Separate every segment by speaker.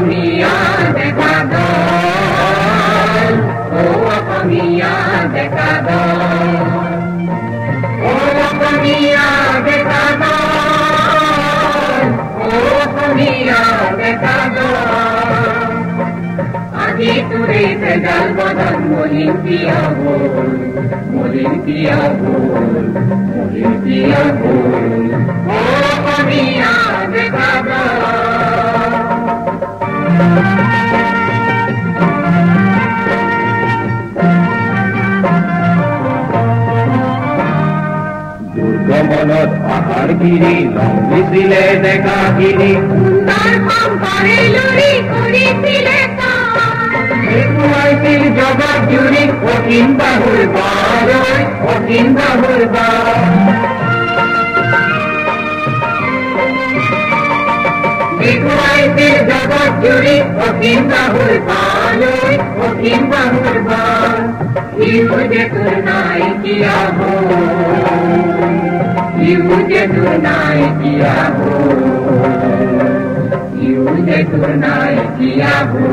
Speaker 1: familia de Ecuador, boa família de Equador, boa família de Equador, boa família de Equador. Aquí tu dices algodón molinquia limpiado, molinquia limpiado, muy limpiado.
Speaker 2: মনত পাহাড় গিরি লং দিছিলে ডেকা গিৰি
Speaker 1: দেখুৱাইছিল জগত জুৰি কঠিন বাহুৰ কঠিন বাহুৰ জগত জুৰি কঠিন বাহুৰ কঠিন বাহুৰ নাই tunai tiahu Iune tunai tiahu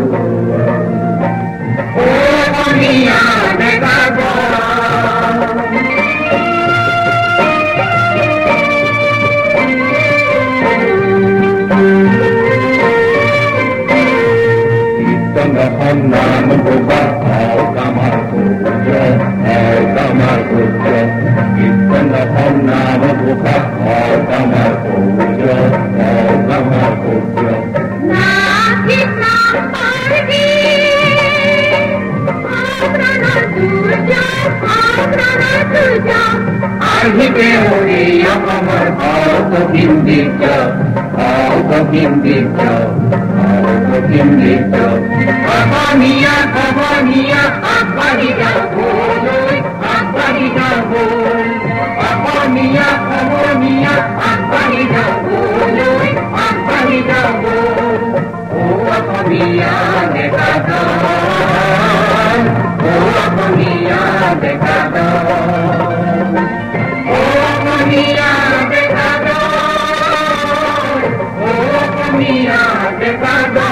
Speaker 1: O Maria me cago
Speaker 2: Tengah hamba membuka, kau kamar ku kerja, kau kamar ku kerja là con nào mà thuộc pháp họ ta mà cổ chưa họ ta mà cổ chưa
Speaker 1: na thiết na phải đi ông ra nó tự cho ông ra nó tự cho anh hi bê hồ đi ông mà mở họ có kim đi chờ họ có kim đi chờ họ có kim đi chờ Papa mia, Papa mia, harmonia, harmonia, harmonia, harmonia, harmonia, oh harmonia, dekadon, oh harmonia, dekadon, oh harmonia, dekadon, oh harmonia, dekadon.